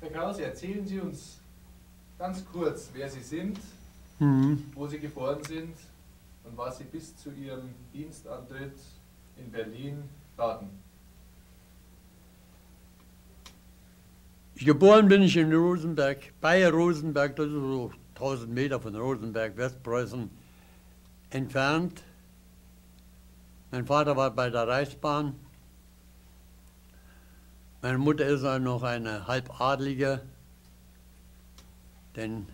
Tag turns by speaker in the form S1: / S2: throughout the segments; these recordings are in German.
S1: Herr Krause, erzählen Sie uns ganz kurz, wer Sie sind,
S2: Mhm.
S1: wo Sie geboren sind und was Sie bis zu Ihrem Dienstantritt in Berlin taten.
S2: Geboren bin ich in Rosenberg, bei Rosenberg, das ist so 1000 Meter von Rosenberg, Westpreußen, entfernt. Mein Vater war bei der Reichsbahn. Meine Mutter ist auch noch eine Halbadlige, denn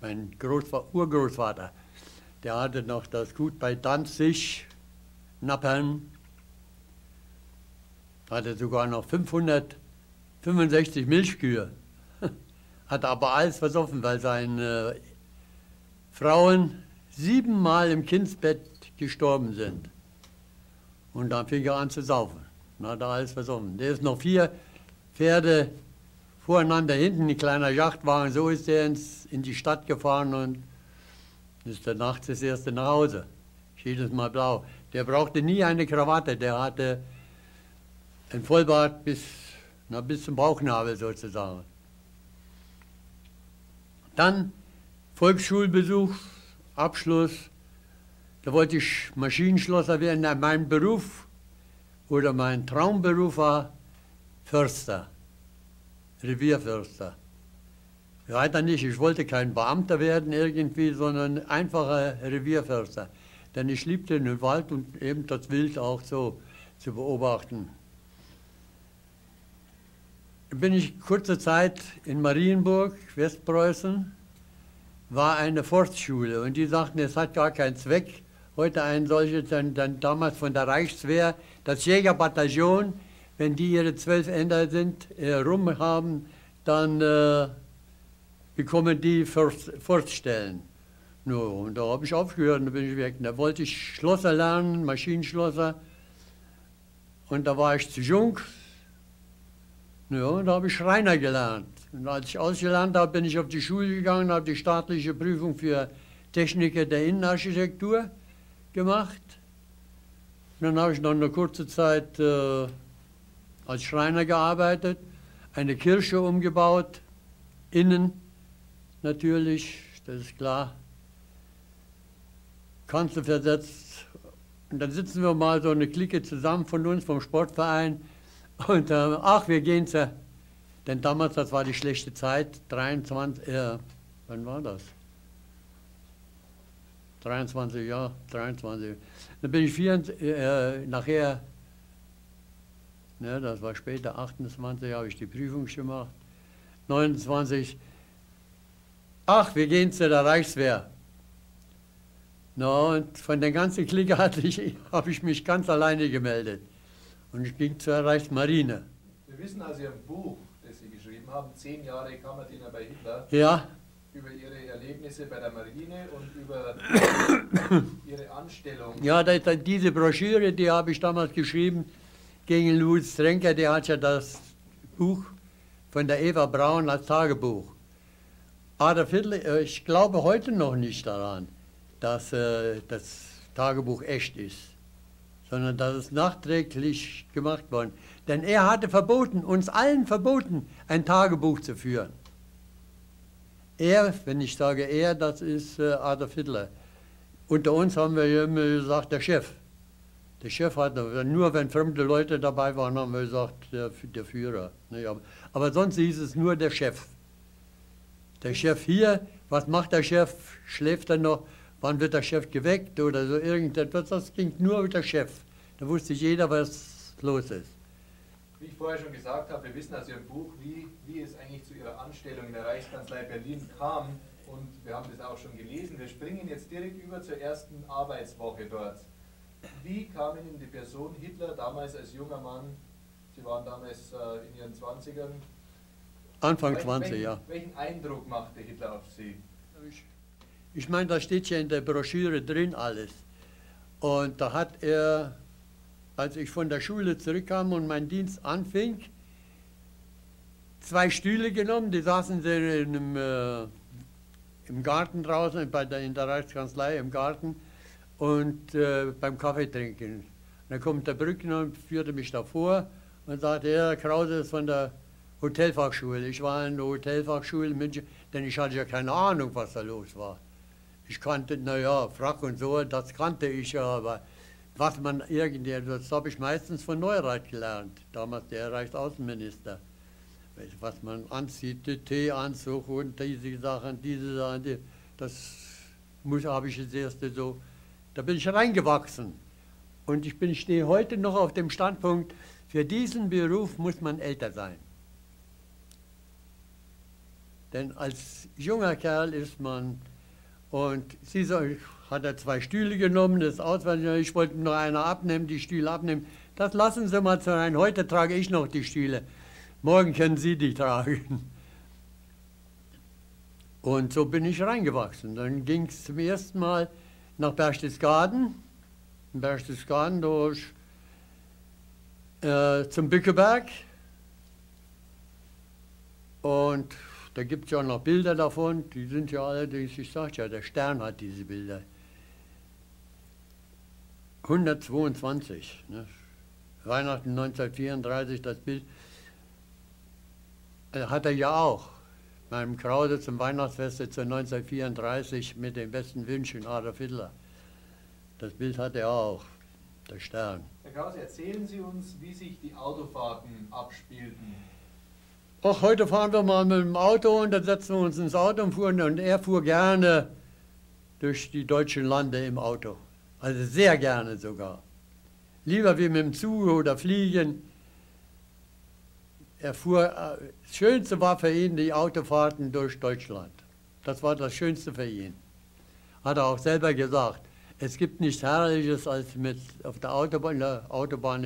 S2: mein Großva Urgroßvater, der hatte noch das Gut bei Danzig, Nappern, hatte sogar noch 565 Milchkühe, hatte aber alles versoffen, weil seine Frauen siebenmal im Kindsbett gestorben sind. Und dann fing er an zu saufen. Hat er alles versoffen. Der ist noch vier Pferde voreinander hinten, ein kleiner Yachtwagen, so ist er ins, in die Stadt gefahren und ist dann nachts das erste nach Hause. Jedes Mal blau. Der brauchte nie eine Krawatte, der hatte ein Vollbart bis, na, bis zum Bauchnabel sozusagen. Dann Volksschulbesuch, Abschluss. Da wollte ich Maschinenschlosser werden. Mein Beruf oder mein Traumberuf war Förster, Revierförster. Weiter nicht, ich wollte kein Beamter werden irgendwie, sondern einfacher Revierförster. Denn ich liebte den Wald und eben das Wild auch so zu beobachten. Bin ich kurze Zeit in Marienburg, Westpreußen, war eine Forstschule und die sagten, es hat gar keinen Zweck, heute ein solches, dann, dann damals von der Reichswehr, das Jägerbataillon, wenn die ihre zwölf Änder sind, äh, rum haben, dann äh, bekommen die Forst, Forststellen. No, und da habe ich aufgehört da bin ich weg. Da wollte ich Schlosser lernen, Maschinenschlosser. Und da war ich zu jung. Ja, und da habe ich Schreiner gelernt. Und als ich ausgelernt habe, bin ich auf die Schule gegangen, habe die staatliche Prüfung für Techniker der Innenarchitektur gemacht. Und dann habe ich noch eine kurze Zeit äh, als Schreiner gearbeitet, eine Kirche umgebaut, innen natürlich, das ist klar. Kanzel versetzt. Und dann sitzen wir mal so eine Clique zusammen von uns, vom Sportverein. Und äh, ach, wir gehen zur. Denn damals, das war die schlechte Zeit, 23, äh, wann war das? 23, ja, 23. Dann bin ich 24, äh, nachher, ne, das war später, 28, habe ich die Prüfung gemacht. 29, ach, wir gehen zu der Reichswehr. No, und von der ganzen Clique habe ich mich ganz alleine gemeldet. Und ich ging zur Reichsmarine.
S1: Wir wissen aus Ihrem Buch, das Sie geschrieben haben, zehn Jahre Kammerdiener bei Hitler,
S2: Ja,
S1: über Ihre Erlebnisse bei der Marine und über Ihre Anstellung.
S2: ja da, da, diese Broschüre, die habe ich damals geschrieben gegen Louis Strenker, der hat ja das Buch von der Eva Braun als Tagebuch. Adolf Hitler, äh, ich glaube heute noch nicht daran, dass äh, das Tagebuch echt ist, sondern dass es nachträglich gemacht worden. Denn er hatte verboten, uns allen verboten, ein Tagebuch zu führen. Er, wenn ich sage er, das ist äh, Adolf Hitler. Unter uns haben wir immer gesagt, der Chef. Der Chef hat, nur wenn fremde Leute dabei waren, haben wir gesagt, der, der Führer. Ne, aber, sonst hieß es nur der Chef. Der Chef hier, was macht der Chef? Schläft er noch? Wann wird der Chef geweckt oder so irgendetwas? Das ging nur mit der Chef. Da wusste jeder, was los ist.
S1: Wie ich vorher schon gesagt habe, wir wissen aus Ihrem Buch, wie, wie es eigentlich zu Ihrer Anstellung in der Reichskanzlei Berlin kam. Und wir haben das auch schon gelesen. Wir springen jetzt direkt über zur ersten Arbeitswoche dort. Wie kam Ihnen die Person Hitler damals als junger Mann, Sie waren damals äh, in Ihren 20ern,
S2: Anfang
S1: welchen-
S2: 20,
S1: welchen,
S2: ja.
S1: welchen Eindruck machte Hitler auf Sie?
S2: Ich, ich meine, da steht ja in der Broschüre drin alles. Und da hat er, als ich von der Schule zurückkam und mein Dienst anfing, zwei Stühle genommen, die saßen sie in einem, äh, im Garten draußen, bei der, in der Reichskanzlei im Garten und äh, beim Kaffee trinken. Dann kommt der Brückner und führte mich davor und sagte, Herr Krause ist von der Hotelfachschule. Ich war in der Hotelfachschule in München, denn ich hatte ja keine Ahnung, was da los war. Ich kannte, naja, Frack und so, das kannte ich ja, aber was man irgendwie, das habe ich meistens von Neurath gelernt, damals der Reichsaußenminister. Was man anzieht, Teeanzug und diese Sachen, diese Sachen, die, das habe ich das erste so, da bin ich reingewachsen. Und ich bin, stehe heute noch auf dem Standpunkt, für diesen Beruf muss man älter sein. Denn als junger Kerl ist man, und sie so, hat er zwei Stühle genommen, das auswendig, ich wollte noch einer abnehmen, die Stühle abnehmen. Das lassen Sie mal sein, heute trage ich noch die Stühle, morgen können Sie die tragen. Und so bin ich reingewachsen. Dann ging es zum ersten Mal nach Berchtesgaden, Berchtesgaden durch äh, zum Bückeberg. Und da gibt es ja noch Bilder davon, die sind ja allerdings, ich sage ja, der Stern hat diese Bilder. 122, ne? Weihnachten 1934, das Bild äh, hat er ja auch. Meinem Krause zum Weihnachtsfest zu 1934 mit den besten Wünschen Adolf Hitler. Das Bild hat er auch, der Stern.
S1: Herr Krause, erzählen Sie uns, wie sich die Autofahrten abspielten.
S2: Ach, heute fahren wir mal mit dem Auto und dann setzen wir uns ins Auto und fuhren und er fuhr gerne durch die deutschen Lande im Auto. Also sehr gerne sogar. Lieber wie mit dem Zug oder Fliegen. Er fuhr, das äh, Schönste war für ihn die Autofahrten durch Deutschland. Das war das Schönste für ihn. Hat er auch selber gesagt. Es gibt nichts Herrliches als mit auf der Autobahn, der Autobahn,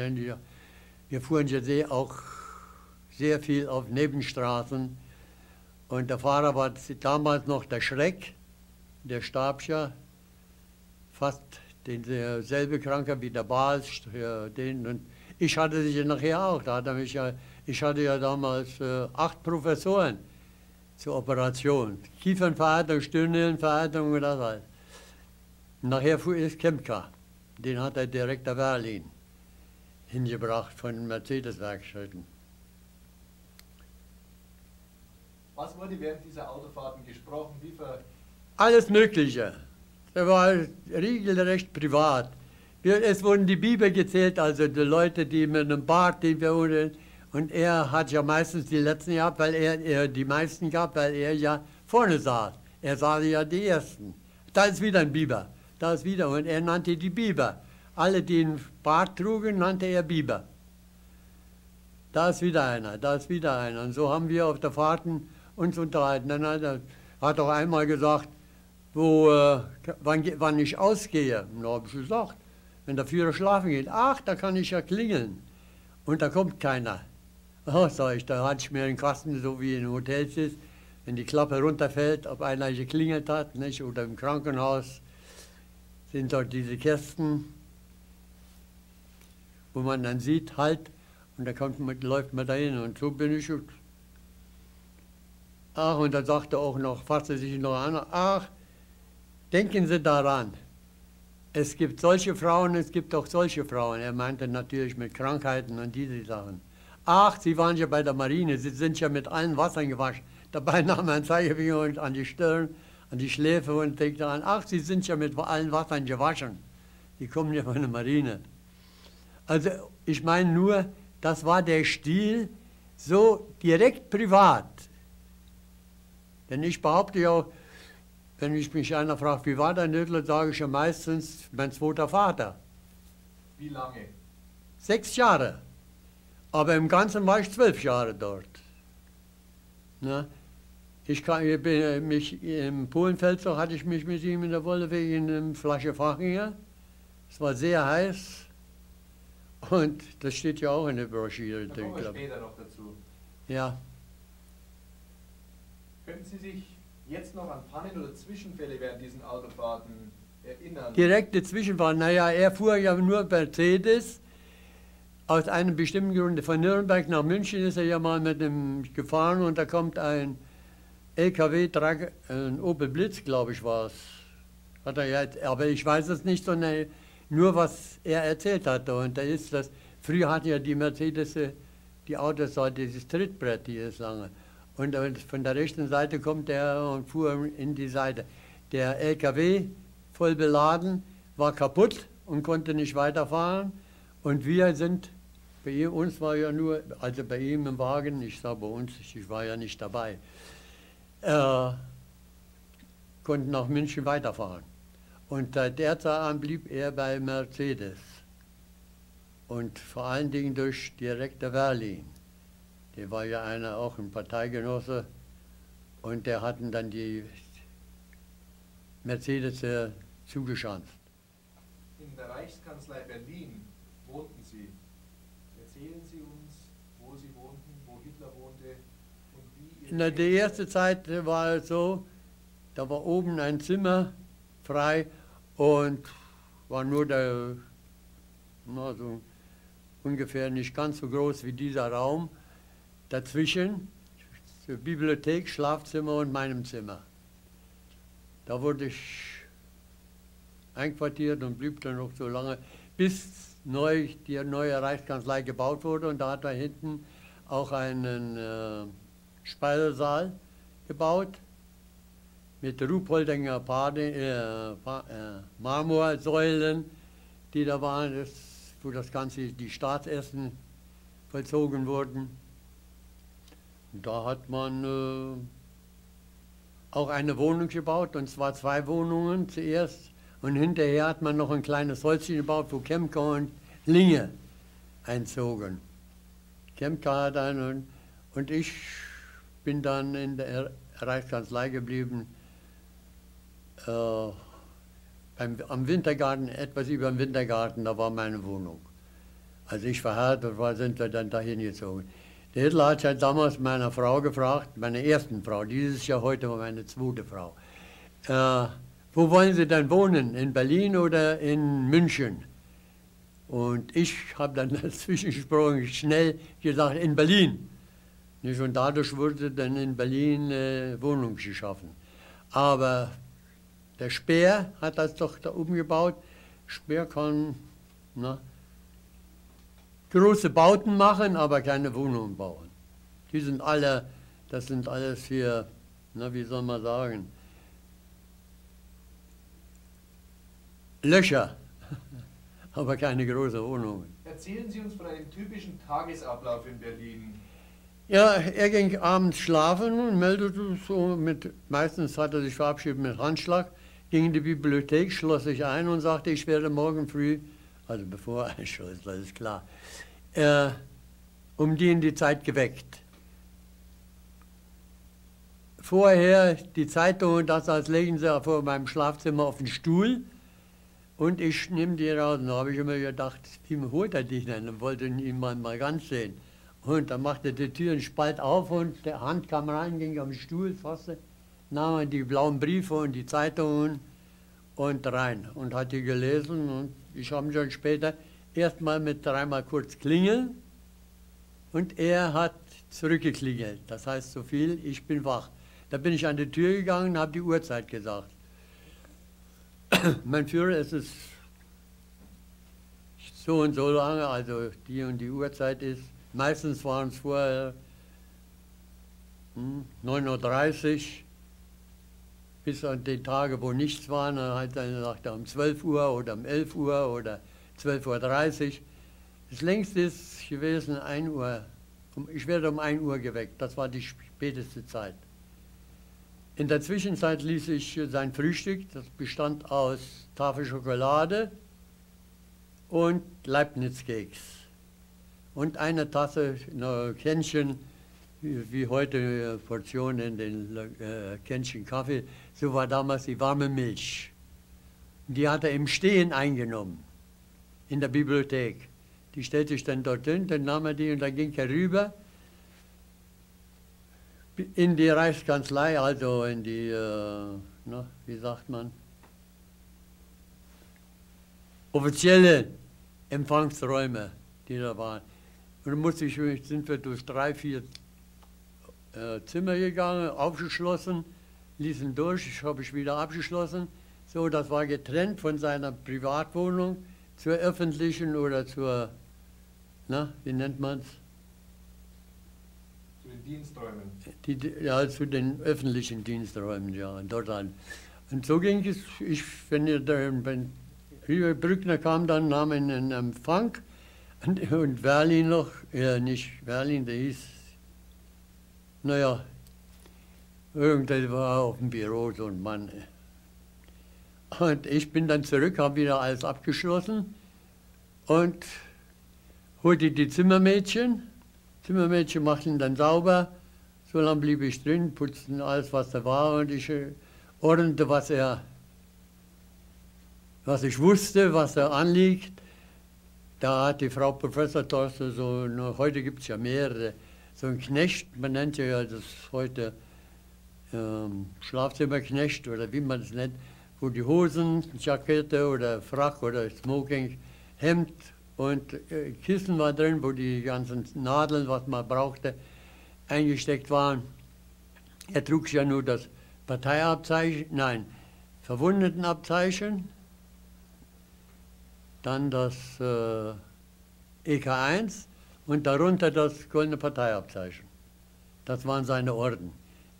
S2: wir fuhren ja auch sehr viel auf Nebenstraßen. Und der Fahrer war damals noch der Schreck, der Stabscher, fast denselbe Kranker wie der Bals, den und ich hatte sie nachher auch. Da hat er mich ja, ich hatte ja damals äh, acht Professoren zur Operation. Kiefernverhärtung, Stirnhöhlenverhärtung und das alles. Nachher fuhr ist Kempka. Den hat er direkt nach Berlin hingebracht von den Mercedes-Werkstätten.
S1: Was wurde während dieser Autofahrten gesprochen? Wie
S2: Alles Mögliche. Er war regelrecht privat. Es wurden die Bibel gezählt, also die Leute, die mit einem Bart, die wir und er hat ja meistens die letzten gehabt, weil er, er die meisten gab, weil er ja vorne saß. Er sah ja die ersten. Da ist wieder ein Biber. Da ist wieder. Und er nannte die Biber. Alle, die einen Bart trugen, nannte er Biber. Da ist wieder einer, da ist wieder einer. Und so haben wir auf der Fahrten uns unterhalten. Dann hat er hat auch einmal gesagt, wo, äh, wann, wann ich ausgehe. Und da habe ich gesagt, wenn der Führer schlafen geht, ach, da kann ich ja klingeln. Und da kommt keiner. Oh, sag ich, da hatte ich mir einen Kasten, so wie in Hotels ist, wenn die Klappe runterfällt, ob einer geklingelt hat, nicht? oder im Krankenhaus sind dort diese Kästen, wo man dann sieht, halt, und da kommt man, läuft man dahin. Und so bin ich Ach, und dann sagte er auch noch, fasste sich noch an, ach, denken Sie daran, es gibt solche Frauen, es gibt auch solche Frauen. Er meinte natürlich mit Krankheiten und diese Sachen. Ach, Sie waren ja bei der Marine, Sie sind ja mit allen Wassern gewaschen. Dabei nahm er einen Zeigefinger und an die Stirn, an die Schläfe und denkt daran, ach, Sie sind ja mit allen Wassern gewaschen. Die kommen ja von der Marine. Also ich meine nur, das war der Stil, so direkt privat. Denn ich behaupte ja, wenn mich, mich einer fragt, wie war dein Hitler, sage ich ja meistens mein zweiter Vater.
S1: Wie lange?
S2: Sechs Jahre. Aber im Ganzen war ich zwölf Jahre dort. Na, ich, kann, ich bin, mich, Im Polenfeldzug hatte ich mich mit ihm in der Wolle wegen einer Flasche Fachinger. Es war sehr heiß. Und das steht ja auch in der Broschüre.
S1: Da kommen wir später noch dazu.
S2: Ja.
S1: Können Sie sich jetzt noch an Pannen oder Zwischenfälle während diesen Autofahrten erinnern?
S2: Direkte Zwischenfahrten. Naja, er fuhr ja nur Mercedes. Aus einem bestimmten Grund. Von Nürnberg nach München ist er ja mal mit dem gefahren und da kommt ein LKW, ein Opel Blitz, glaube ich, war es. Hat er ja, aber ich weiß es nicht, sondern nur was er erzählt hatte. Und da ist das, früher hatten ja die Mercedes die Autos, da dieses Trittbrett, dieses lange. Und, und von der rechten Seite kommt er und fuhr in die Seite. Der LKW, voll beladen, war kaputt und konnte nicht weiterfahren. Und wir sind, bei ihm, uns war ja nur, also bei ihm im Wagen, ich sage bei uns, ich war ja nicht dabei, äh, konnten nach München weiterfahren. Und seit der Zeit an blieb er bei Mercedes. Und vor allen Dingen durch Direktor Werlin. Der war ja einer auch ein Parteigenosse. Und der hatten dann die Mercedes äh, zugeschanzt.
S1: In der Reichskanzlei Berlin wohnten Sie. Erzählen Sie uns, wo Sie wohnten, wo Hitler wohnte und wie Ihr
S2: Na, die erste Zeit war es so, da war oben ein Zimmer frei und war nur der, na, so ungefähr nicht ganz so groß wie dieser Raum. Dazwischen Bibliothek, Schlafzimmer und meinem Zimmer. Da wurde ich einquartiert und blieb dann noch so lange, bis neu, die neue Reichskanzlei gebaut wurde. Und da hat er hinten auch einen äh, Speisesaal gebaut mit Ruhpoldinger äh, äh, Marmorsäulen, die da waren, das, wo das Ganze, die Staatsessen vollzogen wurden. Und da hat man äh, auch eine Wohnung gebaut, und zwar zwei Wohnungen zuerst. Und hinterher hat man noch ein kleines Häuschen gebaut, wo Kemker und Linge einzogen. Kemker hat einen und ich bin dann in der Reichskanzlei geblieben, äh, beim, am Wintergarten, etwas über dem Wintergarten, da war meine Wohnung. Als ich verheiratet war, sind wir dann dahin gezogen. Der Hitler hat ja damals meiner Frau gefragt, meiner ersten Frau, dieses Jahr heute war meine zweite Frau, äh, wo wollen Sie denn wohnen, in Berlin oder in München? Und ich habe dann dazwischen gesprochen, schnell gesagt, in Berlin. Und dadurch wurde dann in Berlin äh, Wohnung geschaffen. Aber der Speer hat das doch da umgebaut. Speer kann na, große Bauten machen, aber keine Wohnungen bauen. Die sind alle, das sind alles hier, na, wie soll man sagen, Löcher, aber keine große Wohnungen.
S1: Erzählen Sie uns von einem typischen Tagesablauf in Berlin.
S2: Ja, er ging abends schlafen und meldete so mit, meistens hat er sich verabschiedet mit Handschlag, ging in die Bibliothek, schloss sich ein und sagte, ich werde morgen früh, also bevor er einschloss, das ist klar, äh, um die in die Zeit geweckt. Vorher die Zeitung und das als legen sie vor meinem Schlafzimmer auf den Stuhl und ich nehme die raus. Und da habe ich immer gedacht, wie holt er dich denn? Und wollte ihn mal, mal ganz sehen. Und dann machte die Tür einen Spalt auf und der Hand kam rein, ging am Stuhl, fasste, nahm die blauen Briefe und die Zeitungen und rein und hat die gelesen. Und ich habe dann später erstmal mit dreimal kurz klingeln und er hat zurückgeklingelt. Das heißt so viel, ich bin wach. Da bin ich an die Tür gegangen und habe die Uhrzeit gesagt. mein Führer, es ist so und so lange, also die und die Uhrzeit ist. Meistens waren es vorher hm, 9.30 Uhr bis an die Tage, wo nichts war, dann hat er gesagt, um 12 Uhr oder um 11 Uhr oder 12.30 Uhr. Das längste ist gewesen 1 Uhr. Ich werde um 1 Uhr geweckt, das war die späteste Zeit. In der Zwischenzeit ließ ich sein Frühstück, das bestand aus Tafel Schokolade und Leibniz-Keks. Und eine Tasse, Kännchen, wie heute Portionen in den äh, Kännchen Kaffee, so war damals die warme Milch. Die hat er im Stehen eingenommen, in der Bibliothek. Die stellte ich dann dorthin, dann nahm er die und dann ging er rüber in die Reichskanzlei, also in die, äh, na, wie sagt man, offizielle Empfangsräume, die da waren. Und dann musste ich, sind wir durch drei, vier äh, Zimmer gegangen, aufgeschlossen, ließen durch, ich habe ich wieder abgeschlossen. So, das war getrennt von seiner Privatwohnung zur öffentlichen oder zur, na, wie nennt man es?
S1: Zu den Diensträumen.
S2: Die, ja, zu den öffentlichen Diensträumen, ja, dort an. Und so ging es, ich, wenn, ihr da, wenn Brückner kam, dann nahm ihn in Empfang und, und Berlin noch, ja nicht Berlin, der hieß, naja, irgendwer war auf dem Büro so ein Mann. Und ich bin dann zurück, habe wieder alles abgeschlossen und holte die Zimmermädchen. Zimmermädchen machten dann sauber. So lange blieb ich drin, putzten alles, was da war und ich äh, ordnete, was er, was ich wusste, was da anliegt. Da hat die Frau Professor Torsten so, na, heute gibt es ja mehrere, so ein Knecht, man nennt ja das heute ähm, Schlafzimmerknecht oder wie man es nennt, wo die Hosen, Jackette oder Frack oder Smoking, Hemd und äh, Kissen war drin, wo die ganzen Nadeln, was man brauchte, eingesteckt waren. Er trug ja nur das Parteiabzeichen, nein, Verwundetenabzeichen, dann das äh, EK1 und darunter das goldene Parteiabzeichen. Das waren seine Orden.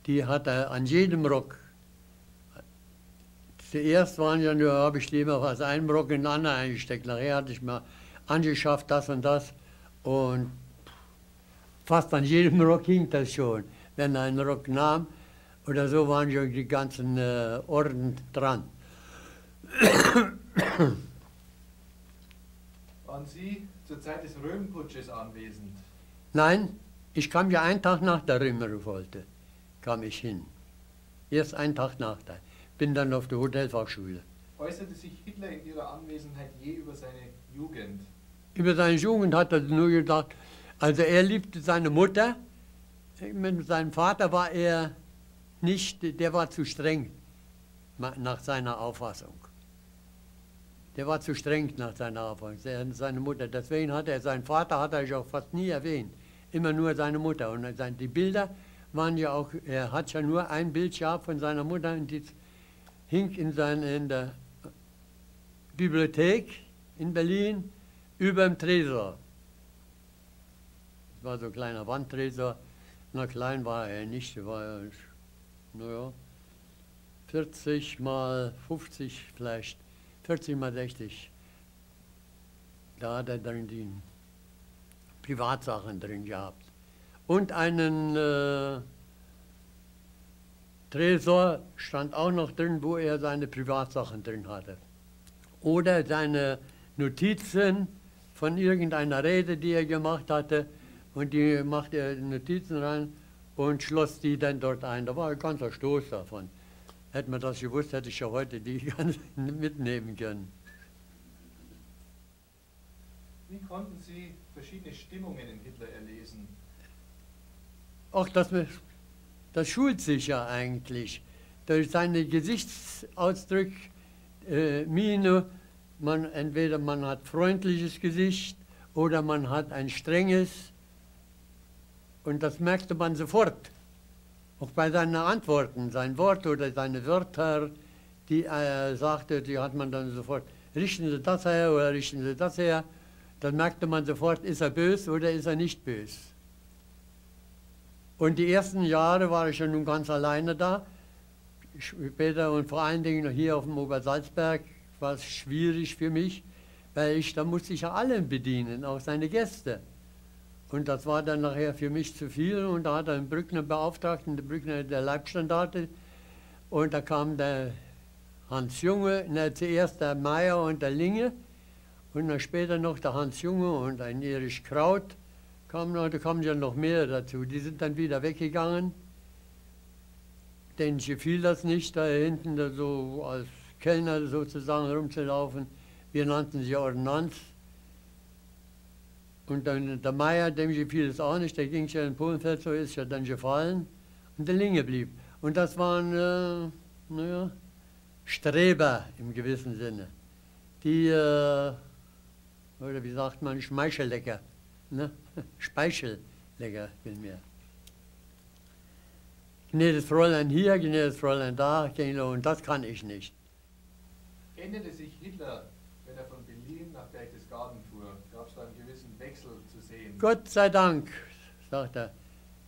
S2: Die hat er an jedem Rock. Zuerst waren ja nur, habe ich die immer aus einem Rock in den anderen eingesteckt. Nachher hatte ich mal angeschafft, das und das. Und fast an jedem Rock hing das schon. Wenn er einen Rock nahm oder so, waren schon die ganzen äh, Orden dran.
S1: Waren Sie zur Zeit des Röhrenputsches anwesend?
S2: Nein, ich kam ja einen Tag nach der Römerrevolte, kam ich hin. Erst einen Tag nach der. Bin dann auf der Hotelfachschule.
S1: Äußerte sich Hitler in Ihrer Anwesenheit je über seine Jugend?
S2: Über seine Jugend hat er nur gedacht, also er liebte seine Mutter, mit seinem Vater war er nicht, der war zu streng nach seiner Auffassung. Der war zu streng nach seiner Auffassung, seine Mutter. Deswegen hat er, seinen Vater hat er auch fast nie erwähnt, immer nur seine Mutter. Und die Bilder waren ja auch, er hat ja nur ein Bild von seiner Mutter und die hing in, sein, in der Bibliothek in Berlin über dem Tresor. Das war so ein kleiner Wandtresor. Na, klein war er nicht, er war, naja, 40 mal 50 vielleicht, 40 mal 60. Da hat er drin die Privatsachen drin gehabt. Und einen äh, Tresor stand auch noch drin, wo er seine Privatsachen drin hatte. Oder seine Notizen, von irgendeiner Rede, die er gemacht hatte. Und die machte er Notizen rein und schloss die dann dort ein. Da war ein ganzer Stoß davon. Hätte man das gewusst, hätte ich ja heute die ganz mitnehmen können.
S1: Wie konnten Sie verschiedene Stimmungen in Hitler erlesen?
S2: Ach, das, das schult sich ja eigentlich. Durch seine Gesichtsausdrücke, äh, Miene, man, entweder man hat freundliches Gesicht oder man hat ein strenges. Und das merkte man sofort. Auch bei seinen Antworten, sein Wort oder seine Wörter, die er sagte, die hat man dann sofort, richten Sie das her oder richten Sie das her. Dann merkte man sofort, ist er böse oder ist er nicht böse. Und die ersten Jahre war ich ja nun ganz alleine da. Später und vor allen Dingen hier auf dem Obersalzberg war es schwierig für mich, weil ich, da musste ich ja allen bedienen, auch seine Gäste. Und das war dann nachher für mich zu viel und da hat er einen Brückner beauftragt, der Brückner der Leibstandarte. Und da kam der Hans Junge, na, zuerst der Meier und der Linge und dann später noch der Hans Junge und ein Erich Kraut. Kam noch, da kamen ja noch mehr dazu. Die sind dann wieder weggegangen. Denen gefiel das nicht, da hinten da so als Kellner sozusagen rumzulaufen. Wir nannten sie Ordnanz. Und dann der Meier, dem gefiel es auch nicht, der ging ja in Polenfeld, so ist ja dann gefallen. Und der Linge blieb. Und das waren, äh, naja, Streber im gewissen Sinne. Die, äh, oder wie sagt man, Schmeichellecker. Ne? Speichellecker, vielmehr. Gnädiges Fräulein hier, gnädiges Fräulein da, und das kann ich nicht.
S1: Änderte sich Hitler, wenn er von Berlin nach Berchtesgaden fuhr? Gab es da einen gewissen Wechsel zu sehen?
S2: Gott sei Dank, sagt er.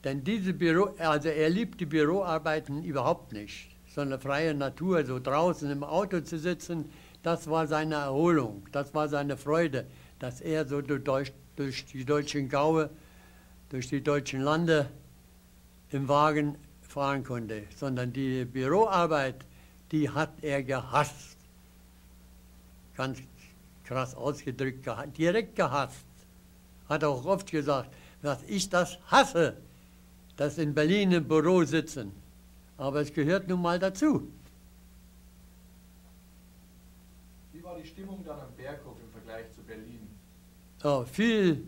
S2: Denn diese Büro, also er liebt die Büroarbeiten überhaupt nicht, sondern freie Natur, so draußen im Auto zu sitzen, das war seine Erholung, das war seine Freude, dass er so durch, durch die deutschen Gaue, durch die deutschen Lande im Wagen fahren konnte, sondern die Büroarbeit, die hat er gehasst. Ganz krass ausgedrückt, direkt gehasst. Hat auch oft gesagt, dass ich das hasse, dass in Berlin im Büro sitzen. Aber es gehört nun mal dazu.
S1: Wie war die Stimmung dann am Berghof im Vergleich zu Berlin?
S2: Oh, viel,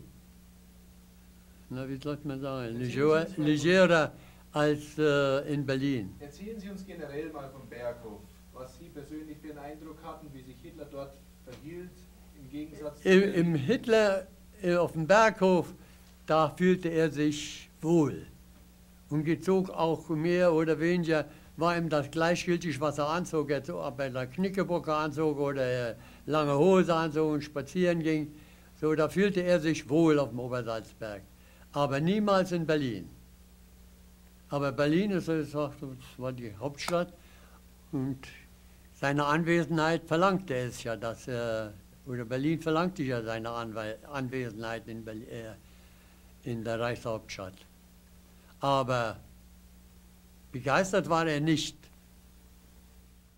S2: na wie soll man sagen, legerer als äh, in Berlin.
S1: Erzählen Sie uns generell mal vom Berghof, was Sie persönlich für einen Eindruck hatten, wie sich Hitler dort verhielt, im Gegensatz zu
S2: Im, Im Hitler auf dem Berghof, da fühlte er sich wohl und gezog auch mehr oder weniger, war ihm das gleichgültig, was er anzog, ob er da Knickerbocker anzog oder lange Hose anzog und spazieren ging. So, da fühlte er sich wohl auf dem Obersalzberg, aber niemals in Berlin. Aber Berlin ist, das war die Hauptstadt und seine Anwesenheit verlangte es ja, dass er, oder Berlin verlangte ja seine Anwesenheit in, Berlin, äh, in der Reichshauptstadt. Aber begeistert war er nicht.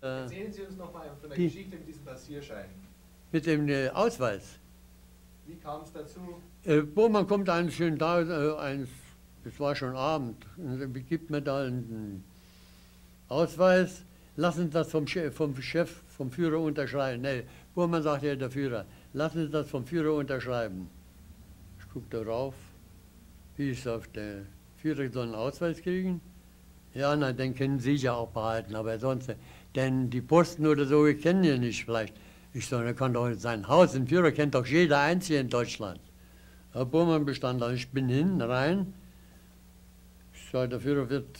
S1: Äh, Erzählen Sie uns noch mal von der die, Geschichte mit diesem Passierschein.
S2: Mit dem äh, Ausweis.
S1: Wie kam es dazu?
S2: Äh, Bohmann kommt eines schönen Tages, äh, eines, es war schon Abend, und gibt mir da einen Ausweis, lassen Sie das vom Chef, vom, Chef, vom Führer unterschreiben. Nee, Bohmann sagt ja der Führer, lassen Sie das vom Führer unterschreiben. Ich gucke darauf, wie ist auf der Führer soll einen Ausweis kriegen. Ja, na, den können Sie ja auch behalten, aber sonst, denn die Posten oder so, wir kennen ja nicht vielleicht. Ich sage, er kann doch sein Haus, den Führer kennt doch jeder Einzige in Deutschland. Herr Burmann bestand da, ich bin hin, rein. Ich sage, der Führer wird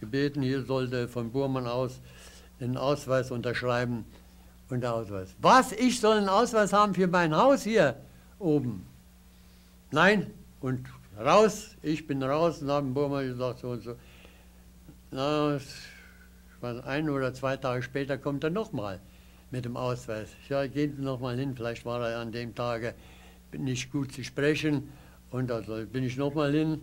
S2: gebeten, hier sollte von Burmann aus einen Ausweis unterschreiben. Und der Ausweis. Was? Ich soll einen Ausweis haben für mein Haus hier oben? Nein. Und raus, ich bin raus und haben Burma gesagt, so und so. Na, ein oder zwei Tage später kommt er nochmal mit dem Ausweis. Ja, gehen Sie nochmal hin, vielleicht war er an dem Tage nicht gut zu sprechen. Und also bin ich nochmal hin.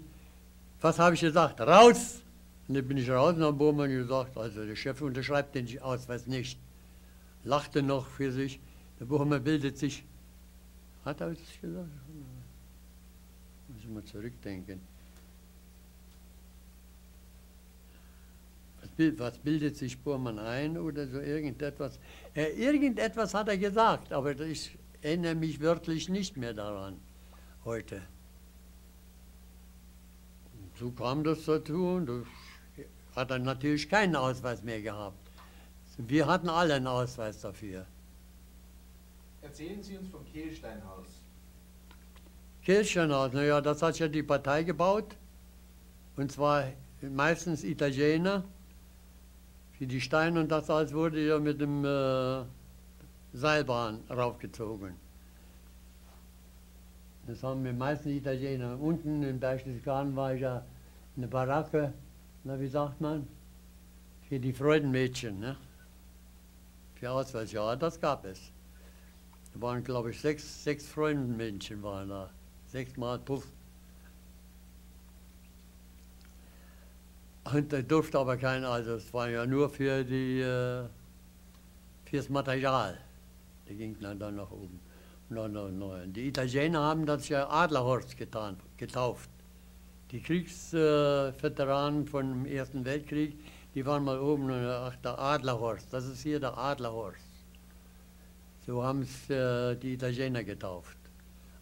S2: Was habe ich gesagt? Raus! Und dann bin ich raus und habe Burmann gesagt, also der Chef unterschreibt den Ausweis nicht. Lachte noch für sich. Der Burmann bildet sich. Hat er das gesagt? Müssen wir zurückdenken. Was bildet sich Bormann ein oder so irgendetwas? Äh, irgendetwas hat er gesagt, aber ich erinnere mich wörtlich nicht mehr daran heute. So kam das dazu und hat er natürlich keinen Ausweis mehr gehabt. Wir hatten alle einen Ausweis dafür.
S1: Erzählen Sie uns vom Kehlsteinhaus.
S2: Kirchenhaus, naja, das hat ja die Partei gebaut. Und zwar meistens Italiener. Für die Steine und das alles wurde ja mit dem äh, Seilbahn raufgezogen. Das haben wir meistens Italiener. Unten in Berchtesgaden war ja eine Baracke, na wie sagt man, für die Freudenmädchen, ne? Für Ausweis, ja, das gab es. Da waren, glaube ich, sechs, sechs Freudenmädchen waren da sechsmal Puff. Und da durfte aber keiner, also es war ja nur für die, äh, fürs Material. Die ging dann, dann nach oben. No, no, no. Die Italiener haben das ja Adlerhorst getan, getauft. Die Kriegsveteranen äh, vom Ersten Weltkrieg, die waren mal oben, ach, der Adlerhorst, das ist hier der Adlerhorst. So haben es äh, die Italiener getauft.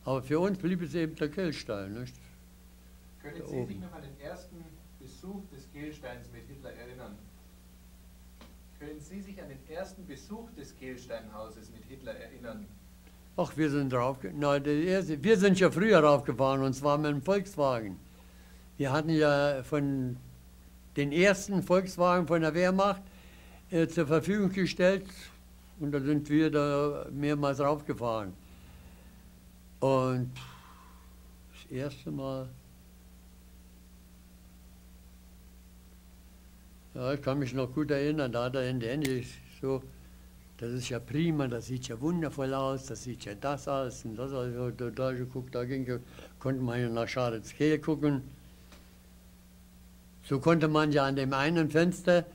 S2: Aber für uns blieb es eben der Kehlstein. Nicht?
S1: Können Sie sich noch an den ersten Besuch des Kehlsteins mit Hitler erinnern? Können Sie sich an den ersten Besuch des Kehlsteinhauses mit Hitler erinnern?
S2: Ach, wir sind drauf. Nein, wir sind ja früher raufgefahren und zwar mit dem Volkswagen. Wir hatten ja von den ersten Volkswagen von der Wehrmacht äh, zur Verfügung gestellt und da sind wir da mehrmals raufgefahren. Und das erste Mal, ja, ich kann mich noch gut erinnern, da hat er in der so, das ist ja prima, das sieht ja wundervoll aus, das sieht ja das aus und das aus. Da, da, da, da ging, konnte man ja nach Schadetskehl gucken. So konnte man ja an dem einen Fenster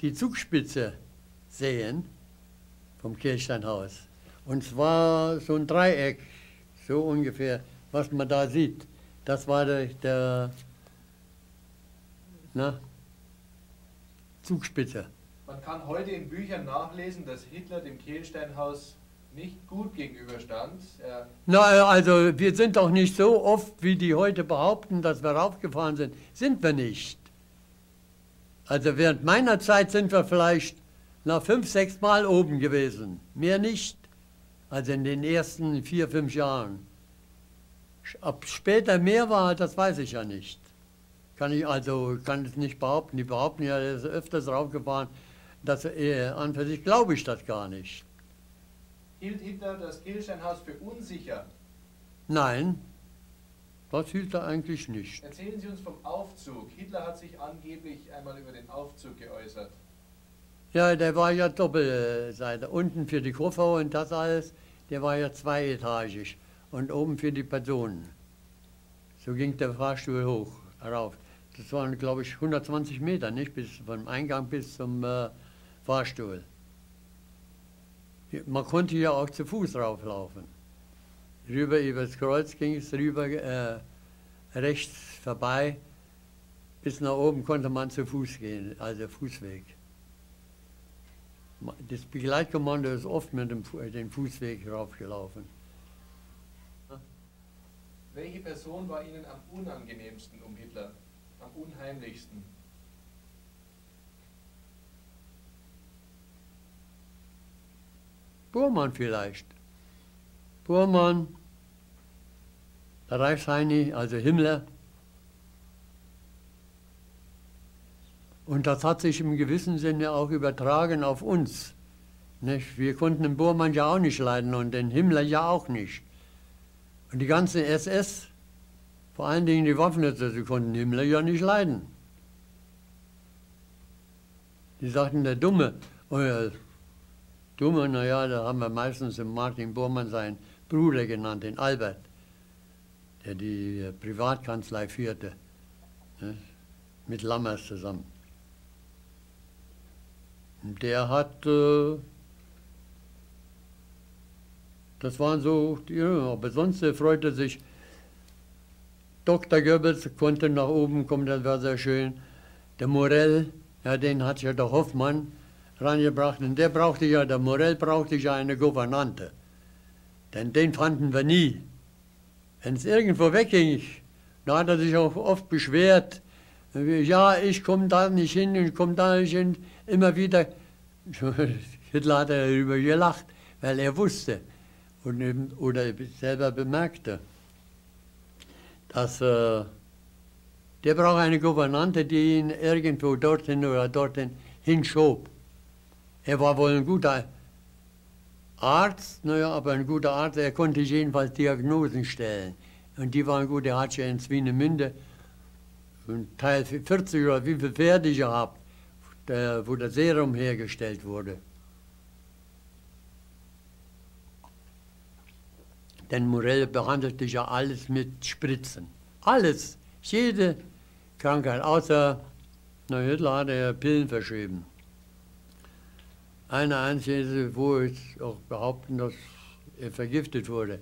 S2: die Zugspitze sehen vom Kirchsteinhaus. Und zwar so ein Dreieck, so ungefähr, was man da sieht. Das war der, der na, Zugspitze.
S1: Man kann heute in Büchern nachlesen, dass Hitler dem Kehlsteinhaus nicht gut gegenüberstand. Er
S2: Na, also wir sind doch nicht so oft, wie die heute behaupten, dass wir raufgefahren sind. Sind wir nicht. Also während meiner Zeit sind wir vielleicht nach fünf, sechs Mal oben gewesen. Mehr nicht. Also in den ersten vier, fünf Jahren. Ob später mehr war, das weiß ich ja nicht. Kann ich also kann es nicht behaupten. Die behaupten ja, er ist öfters raufgefahren. Das, äh, an für sich glaube ich das gar nicht.
S1: hielt Hitler das Kehlsteinhaus für unsicher.
S2: Nein, das hielt er eigentlich nicht.
S1: Erzählen Sie uns vom Aufzug. Hitler hat sich angeblich einmal über den Aufzug geäußert.
S2: Ja, der war ja Doppelseite. Unten für die Koffer und das alles, der war ja zweietagig. Und oben für die Personen. So ging der Fahrstuhl hoch, rauf. Das waren, glaube ich, 120 Meter, nicht? Bis vom Eingang bis zum äh, Fahrstuhl. Man konnte ja auch zu Fuß rauflaufen. Rüber übers Kreuz ging es rüber, äh, rechts vorbei. Bis nach oben konnte man zu Fuß gehen, also Fußweg. Das Begleitkommando ist oft mit dem den Fußweg raufgelaufen.
S1: Welche Person war Ihnen am unangenehmsten um Hitler? Am unheimlichsten?
S2: Burmann vielleicht. Burmann, der Reichsheini, also Himmler. Und das hat sich im gewissen Sinne auch übertragen auf uns. Nicht? Wir konnten den Burmann ja auch nicht leiden und den Himmler ja auch nicht. Und die ganze SS, vor allen Dingen die Waffennutzer, sie konnten Himmler ja nicht leiden. Die sagten, der Dumme, oh ja, Dumme, naja, da haben wir meistens den Martin Bormann seinen Bruder genannt, den Albert, der die Privatkanzlei führte, ne, mit Lammers zusammen. Und der hat, äh, das waren so, die, aber sonst freute sich, Dr. Goebbels konnte nach oben kommen, das war sehr schön. Der Morell, ja, den hat ja der Hoffmann rangebracht und der brauchte ja, der Morell brauchte ja eine Gouvernante. Denn den fanden wir nie. Wenn es irgendwo wegging, da hat er sich auch oft beschwert, ja, ich komme da nicht hin, ich komme da nicht hin, immer wieder. Hitler hat darüber gelacht, weil er wusste und eben, oder selber bemerkte, dass äh, der braucht eine Gouvernante, die ihn irgendwo dorthin oder dorthin hinschob. Er war wohl ein guter Arzt, naja, aber ein guter Arzt, er konnte jedenfalls Diagnosen stellen. Und die waren gut, er hat ja in Swinemünde ein Teil 40 oder wie viel Pferde gehabt, der, wo das Serum hergestellt wurde. Denn Morell behandelte ja alles mit Spritzen. Alles, jede Krankheit, außer, na, Hitler hatte ja Pillen verschrieben. Eine einzige, wo es auch behaupten, dass er vergiftet wurde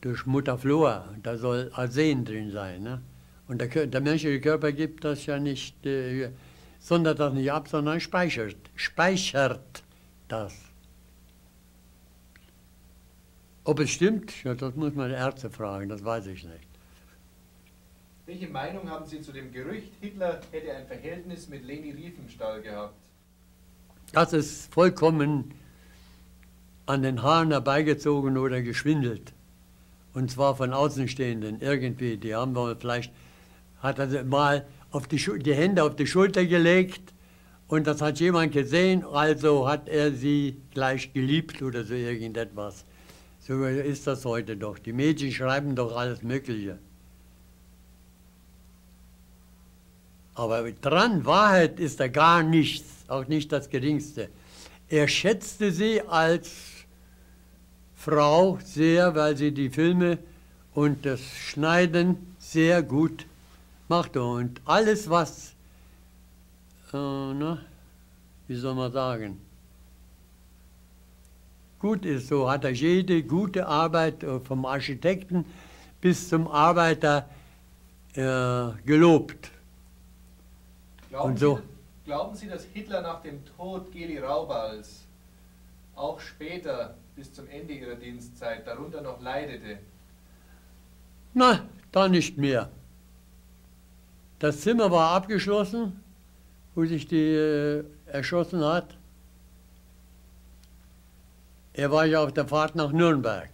S2: durch Mutter Flora. Da soll Arsen drin sein. Ne? Und der, der menschliche Körper gibt das ja nicht, äh, sondert das nicht ab, sondern speichert, speichert das. Ob es stimmt, ja, das muss man die Ärzte fragen, das weiß ich nicht.
S1: Welche Meinung haben Sie zu dem Gerücht, Hitler hätte ein Verhältnis mit Leni Riefenstahl gehabt?
S2: Das ist vollkommen an den Haaren herbeigezogen oder geschwindelt. Und zwar von Außenstehenden irgendwie. Die haben wir vielleicht, hat er mal auf die, die Hände auf die Schulter gelegt und das hat jemand gesehen, also hat er sie gleich geliebt oder so irgendetwas. So ist das heute doch. Die Mädchen schreiben doch alles Mögliche. Aber dran, Wahrheit ist da gar nichts, auch nicht das Geringste. Er schätzte sie als Frau sehr, weil sie die Filme und das Schneiden sehr gut machte. Und alles, was, äh, na, wie soll man sagen, gut ist, so hat er jede gute Arbeit äh, vom Architekten bis zum Arbeiter äh, gelobt.
S1: Glauben,
S2: Und so.
S1: Sie, glauben Sie, dass Hitler nach dem Tod Geli Raubals auch später bis zum Ende ihrer Dienstzeit darunter noch leidete?
S2: Na, da nicht mehr. Das Zimmer war abgeschlossen, wo sich die äh, erschossen hat. Er war ja auf der Fahrt nach Nürnberg.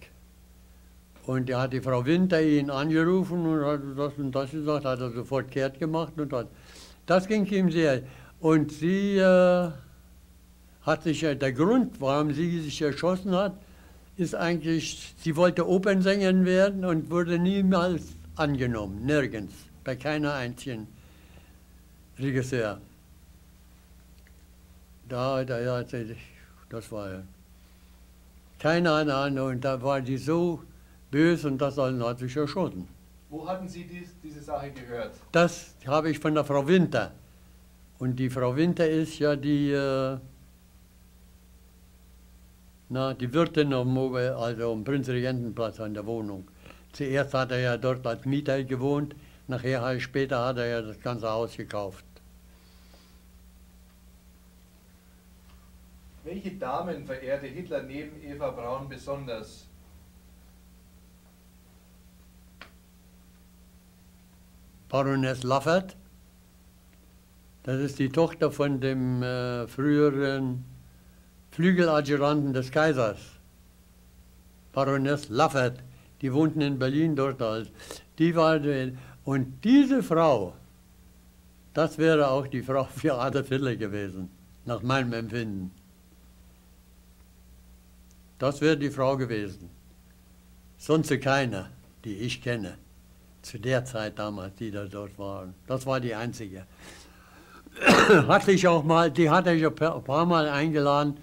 S2: Und da hat die Frau Winter ihn angerufen und hat das und das gesagt, hat er sofort kehrt gemacht und hat, das ging ihm sehr. Und sie äh, hat sich, der Grund, warum sie sich erschossen hat, ist eigentlich, sie wollte Opernsängerin werden und wurde niemals angenommen, nirgends, bei keiner einzigen Regisseur. Da, da, ja, das war ja. Keine Ahnung, und da war die so böse und das alles hat sich erschossen.
S1: Wo hatten Sie dies, diese Sache gehört?
S2: Das habe ich von der Frau Winter. Und die Frau Winter ist ja die, äh, na, die Wirtin am, also am Prinzregentenplatz an der Wohnung. Zuerst hat er ja dort als Mieter gewohnt, nachher später hat er ja das ganze Haus gekauft.
S1: Welche Damen verehrte Hitler neben Eva Braun besonders?
S2: Baroness Laffert, das ist die Tochter von dem äh, früheren Flügeladjutanten des Kaisers. Baroness Laffert, die wohnten in Berlin dort. Als, die war, und diese Frau, das wäre auch die Frau für Adolf Hitler gewesen, nach meinem Empfinden. Das wäre die Frau gewesen. Sonst keine, die ich kenne. Zu der Zeit damals, die da dort waren. Das war die einzige. hatte ich auch mal, die hatte ich ein paar Mal eingeladen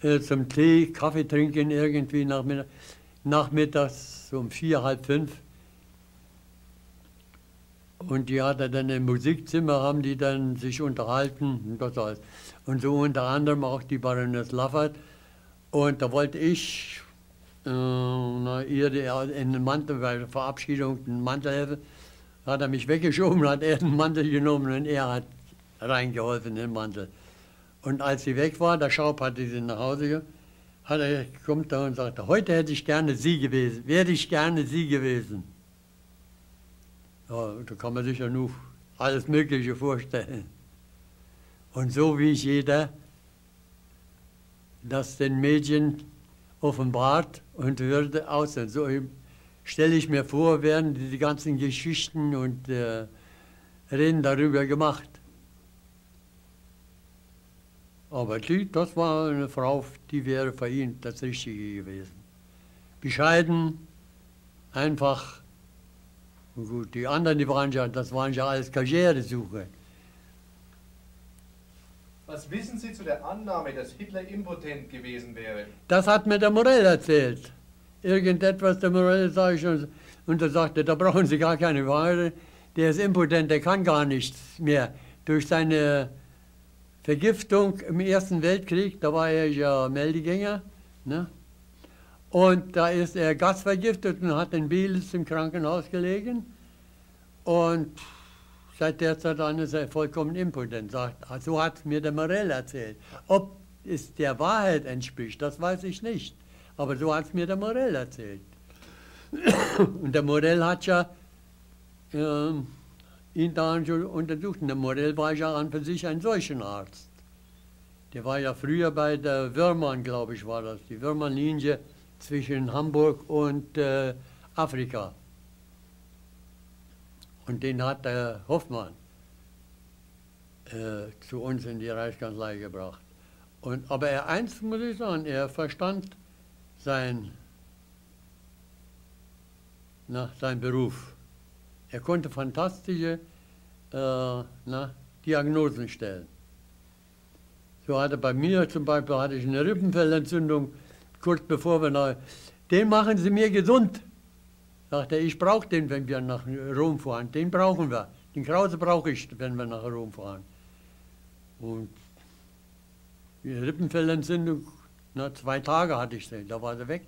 S2: äh, zum Tee, Kaffee trinken irgendwie nachmittags, nachmittags um vier, halb fünf. Und die hatte dann im Musikzimmer, haben die dann sich unterhalten und das alles. Und so unter anderem auch die Baroness Laffert. Und da wollte ich äh, in den Mantel, bei der Verabschiedung den Mantel helfen. Hat er mich weggeschoben, hat er den Mantel genommen und er hat reingeholfen in den Mantel. Und als sie weg war, der Schaub hatte sie nach Hause, hat er, kommt da und sagte, heute hätte ich gerne Sie gewesen, wäre ich gerne Sie gewesen. Ja, da kann man sich ja nur alles Mögliche vorstellen. Und so wie ich jeder das den Medien offenbart und würde aussehen. So stelle ich mir vor, werden die ganzen Geschichten und äh, Reden darüber gemacht. Aber die, das war eine Frau, die wäre für ihn das Richtige gewesen. Bescheiden, einfach. Und gut, die anderen, die waren ja, das waren ja alles Karrieresuche.
S1: Was wissen Sie zu der Annahme, dass Hitler impotent gewesen wäre?
S2: Das hat mir der Morell erzählt. Irgendetwas, der Morell sag ich schon. Und er sagte, da brauchen Sie gar keine Wahrheit. Der ist impotent, der kann gar nichts mehr. Durch seine Vergiftung im Ersten Weltkrieg, da war er ja Meldegänger. Ne? Und da ist er gasvergiftet und hat in Bielitz im Krankenhaus gelegen. Und seit der Zeit an ist er vollkommen impotent. Sagt, so hat mir der Morell erzählt. Ob es der Wahrheit entspricht, das weiß ich nicht. Aber so hat es mir der Morell erzählt. Und der Morell hat ja ähm, ihn da schon untersucht. Und der Morell war ja an für sich ein Seuchenarzt. Der war ja früher bei der Würmann, glaube ich, war das, die Würmann-Linie zwischen Hamburg und äh, Afrika. Und den hat der Hoffmann äh, zu uns in die Reichskanzlei gebracht. Und, aber er, eins muss ich sagen, er verstand sein, na, sein Beruf. Er konnte fantastische äh, na, Diagnosen stellen. So hatte bei mir zum Beispiel hatte ich eine Rippenfellentzündung, kurz bevor wir nach, den machen Sie mir gesund. Sagte er, ich brauche den, wenn wir nach Rom fahren. Den brauchen wir. Den Krause brauche ich, wenn wir nach Rom fahren. Und die Rippenfellentzündung, na, zwei Tage hatte ich sie, da war sie weg.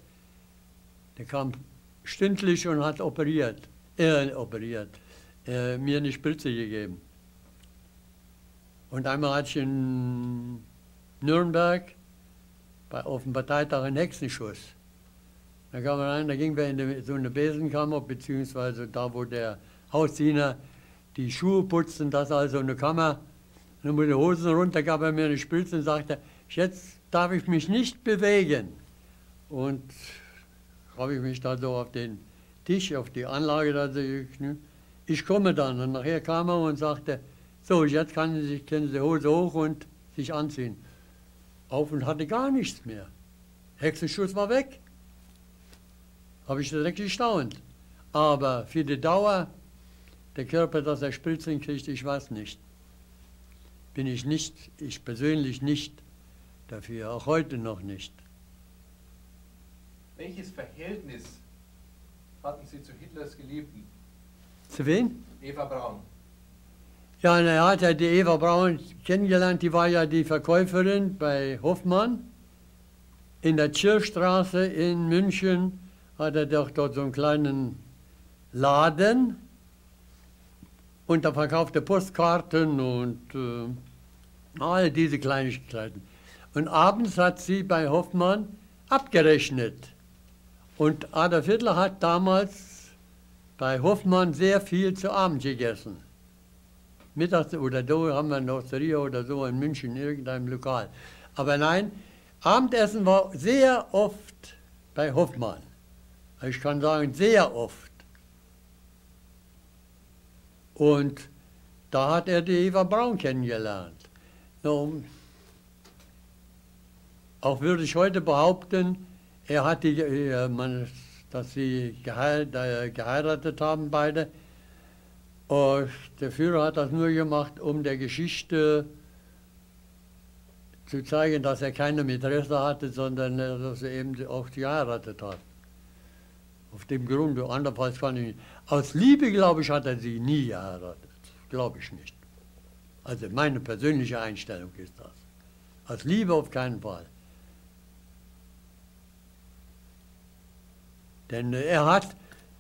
S2: Der kam stündlich und hat operiert, äh, operiert, äh, mir eine Spritze gegeben. Und einmal hatte ich in Nürnberg bei, auf dem Parteitag einen Hexenschuss. Da kam rein, da gingen wir in die, so eine Besenkammer, beziehungsweise da, wo der Hausdiener die Schuhe putzt und das also eine Kammer. Dann mit den Hosen runter gab er mir eine Spritze und sagte, jetzt darf ich mich nicht bewegen. Und habe ich mich da so auf den Tisch, auf die Anlage da so geknüpft. Ich komme dann und nachher kam er und sagte, so, jetzt kann Sie sich, Sie Hose hoch und sich anziehen. Auf und hatte gar nichts mehr. Hexenschuss war weg. Habe ich direkt gestaunt. Aber für die Dauer, der Körper, dass er Spritzen kriegt, ich weiß nicht. Bin ich nicht, ich persönlich nicht dafür, auch heute noch nicht.
S1: Welches Verhältnis hatten Sie zu Hitlers Geliebten?
S2: Zu wen?
S1: Eva Braun.
S2: Ja, er hat ja die Eva Braun kennengelernt, die war ja die Verkäuferin bei Hoffmann. In der Tschirchstraße in München hat er doch dort so einen kleinen Laden und da verkauft er Postkarten und äh, all diese Kleinigkeiten. Und abends hat sie bei Hoffmann abgerechnet. Und Adolf Hitler hat damals bei Hoffmann sehr viel zu Abend gegessen mittags oder so haben wir eine Osteria oder so in München, in irgendeinem Lokal. Aber nein, Abendessen war sehr oft bei Hoffmann. Ich kann sagen, sehr oft. Und da hat er die Eva Braun kennengelernt. Nun, auch würde ich heute behaupten, er hat die, äh, man, dass sie äh, geheiratet haben beide, und der Führer hat das nur gemacht, um der Geschichte zu zeigen, dass er keine Mätresse hatte, sondern dass er eben auch geheiratet hat. Auf dem Grund, andernfalls kann ich nicht. Aus Liebe, glaube ich, hat er sie nie geheiratet. Glaube ich nicht. Also meine persönliche Einstellung ist das. Aus Liebe auf keinen Fall. Denn er hat,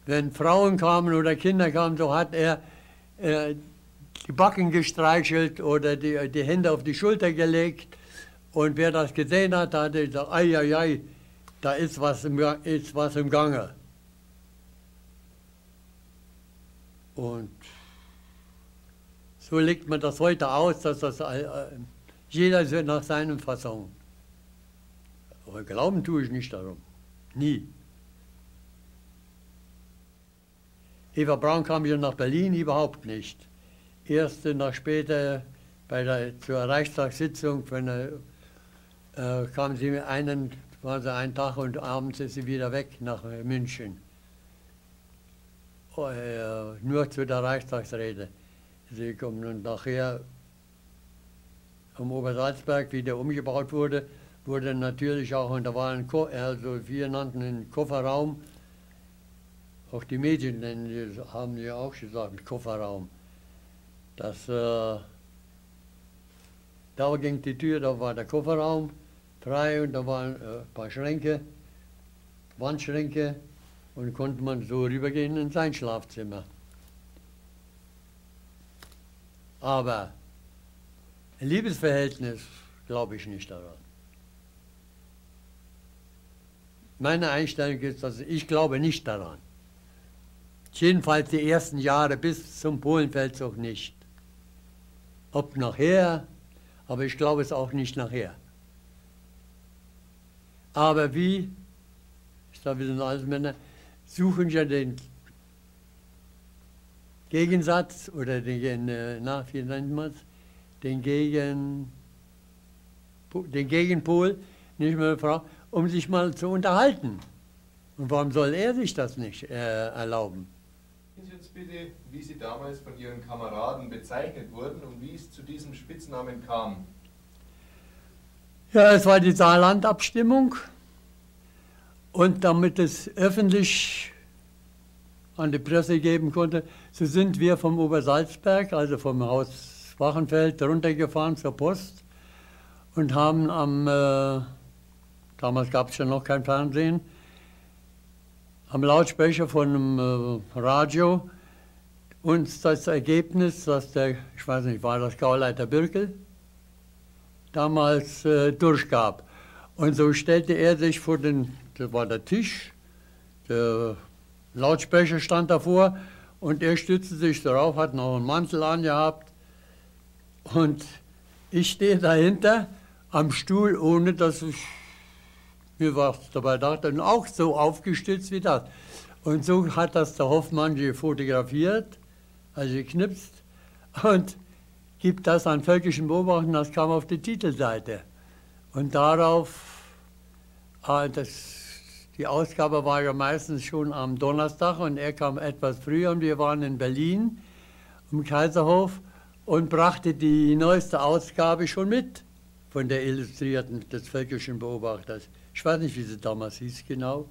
S2: wenn Frauen kamen oder Kinder kamen, so hat er äh, die Backen gestreichelt oder die, die Hände auf die Schulter gelegt. Und wer das gesehen hat, hat gesagt, ei, ei, ei, da ist was im, ist was im Gange. Und so legt man das heute aus, dass das äh, jeder nach seinem Fassung. Aber glauben tue ich nicht darum. Nie. Eva Braun kam hier nach Berlin überhaupt nicht. Erst nach später bei der, zur Reichstagssitzung von, äh, kam sie einen, war sie einen Tag und abends ist sie wieder weg nach München. Äh, nur zu der Reichstagsrede. Sie kommen und nachher am Obersalzberg, wie der umgebaut wurde, wurde natürlich auch, und da war ein, Ko also wir nannten einen Kofferraum, auch die Medien nennen, haben ja auch gesagt, Kofferraum. Das, äh, da ging die Tür, da war der Kofferraum frei und da waren äh, ein paar Schränke, Wandschränke und konnte man so rübergehen in sein Schlafzimmer. Aber ein Liebesverhältnis glaube ich nicht daran. Meine Einstellung ist, dass ich glaube nicht daran. Jedenfalls die ersten Jahre bis zum Polenfeldzug nicht. Ob nachher, aber ich glaube es auch nicht nachher. Aber wie, ich sage, wir sind alles Männer, suchen ja den Gegensatz oder den, äh, na, wie nennt man es, den, Gegen, den Gegenpol, nicht mehr Frau, um sich mal zu unterhalten. Und warum soll er sich das nicht äh, erlauben?
S1: Sie uns bitte, wie Sie damals von Ihren Kameraden bezeichnet wurden und wie es zu diesem Spitznamen kam.
S2: Ja, es war die Saarlandabstimmung und damit es öffentlich an die Presse geben konnte, so sind wir vom Obersalzberg, also vom Haus Wachenfeld, runtergefahren zur Post und haben am, äh, damals gab es ja noch kein Fernsehen, am Lautsprecher von einem äh, Radio uns das Ergebnis, dass der, ich weiß nicht, war das Gauleiter Birkel, damals äh, durchgab. Und so stellte er sich vor den, das war der Tisch, der Lautsprecher stand davor und er stützte sich darauf, hat noch einen Mantel angehabt und ich stehe dahinter am Stuhl, ohne dass ich mir was dabei dachte, und auch so aufgestützt wie das. Und so hat das der Hoffmann fotografiert, also geknipst und gibt das an völkischen Beobachtern, das kam auf die Titelseite. Und darauf, ah, das, die Ausgabe war ja meistens schon am Donnerstag und er kam etwas früher und wir waren in Berlin im Kaiserhof und brachte die neueste Ausgabe schon mit von der Illustrierten des völkischen Beobachters. Ich weiß nicht, wie sie damals hieß genau.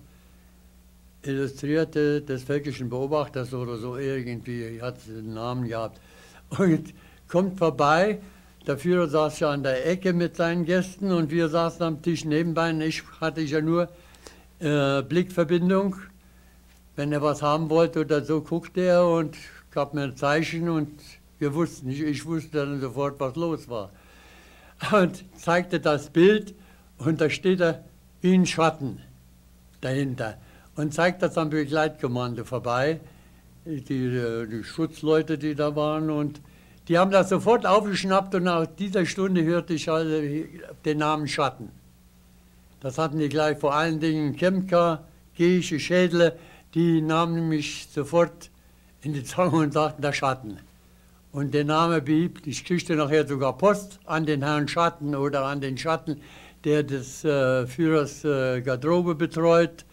S2: Illustrierte des völkischen Beobachters oder so irgendwie, hat sie den Namen gehabt. Und kommt vorbei. Der Führer saß ja an der Ecke mit seinen Gästen und wir saßen am Tisch nebenbei. Und ich hatte ja nur äh, Blickverbindung. Wenn er was haben wollte oder so, guckte er und gab mir ein Zeichen und wir wussten, ich, ich wusste dann sofort, was los war. Und zeigte das Bild und da steht er wie ein Schatten dahinter und zeigt das am Begleitkommando vorbei, die, die Schutzleute, die da waren und die haben das sofort aufgeschnappt und nach dieser Stunde hörte ich also den Namen Schatten. Das hatten die gleich vor allen Dingen Kemker, Gesche, Schädle, die nahmen mich sofort in die Zange und sagten, der Schatten. Und der Name blieb, ich kriegte nachher sogar Post an den Herrn Schatten oder an den Schatten, der des äh, Führers äh, Garderobe betreut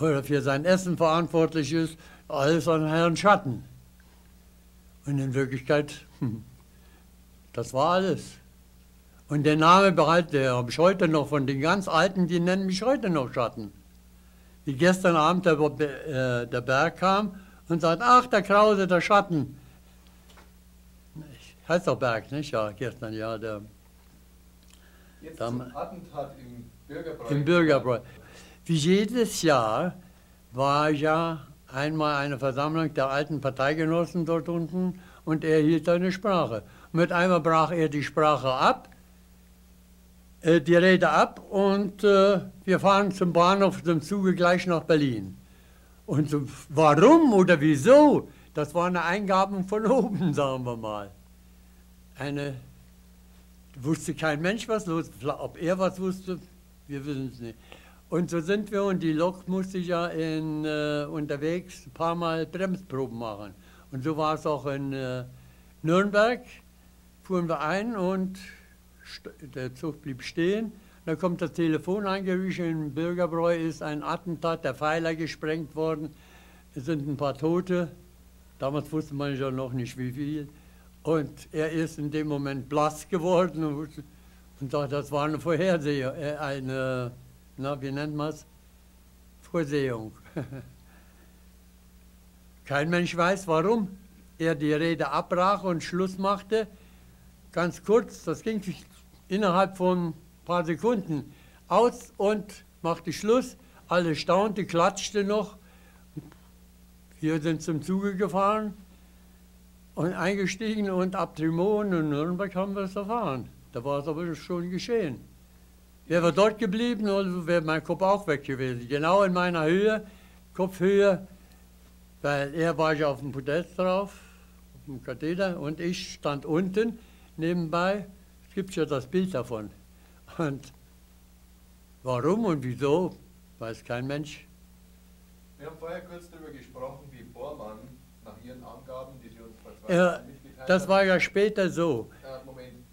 S2: oder für sein Essen verantwortlich ist, alles an Herrn Schatten. Und in Wirklichkeit, hm, das war alles. Und der Name bereits, der habe ich heute noch von den ganz Alten, die nennen mich heute noch Schatten. Wie gestern Abend der, äh, der Berg kam und sagt, ach, der Krause, der Schatten. Heißt doch Berg, nicht? Ja, gestern, ja. Der,
S1: Jetzt zum Attentat im Bürgerbräu.
S2: Im Bürgerbräu. Wie jedes Jahr war ja einmal eine Versammlung der alten Parteigenossen dort unten und er hielt eine Sprache. Mit einmal brach er die Sprache ab, äh, die Rede ab und äh, wir fahren zum Bahnhof, zum Zuge gleich nach Berlin. Und warum oder wieso? Das war eine Eingabe von oben, sagen wir mal. Eine, wusste kein Mensch was los, ob er was wusste, wir wissen es nicht. Und so sind wir und die Lok musste ja in, äh, unterwegs ein paar Mal Bremsproben machen. Und so war es auch in äh, Nürnberg, fuhren wir ein und der Zug blieb stehen. Da kommt das Telefon eingerufen, in Bürgerbräu ist ein Attentat, der Pfeiler gesprengt worden. Es sind ein paar Tote. Damals wusste man ja noch nicht wie viel. Und er ist in dem Moment blass geworden und, und sagte, das war eine Vorhersehung, äh, eine na, wie nennt man es? Vorsehung. Kein Mensch weiß, warum er die Rede abbrach und Schluss machte. Ganz kurz, das ging innerhalb von ein paar Sekunden aus und machte Schluss. Alle staunte, klatschte noch. Wir sind zum Zuge gefahren und eingestiegen und ab Trimon und Nürnberg haben wir es erfahren. Da war es aber schon geschehen. Wäre wir dort geblieben, wäre mein Kopf auch weg gewesen. Genau in meiner Höhe, Kopfhöhe, weil er war ja auf dem Podest drauf, auf dem Katheder, und ich stand unten nebenbei. Es gibt ja das Bild davon. Und warum und wieso, weiß kein Mensch.
S1: Wir haben vorher kurz darüber gesprochen, wie Bormann nach Ihren Angaben, die Sie uns vor
S2: mitgeteilt haben. Das war ja später so.
S1: Äh, Moment.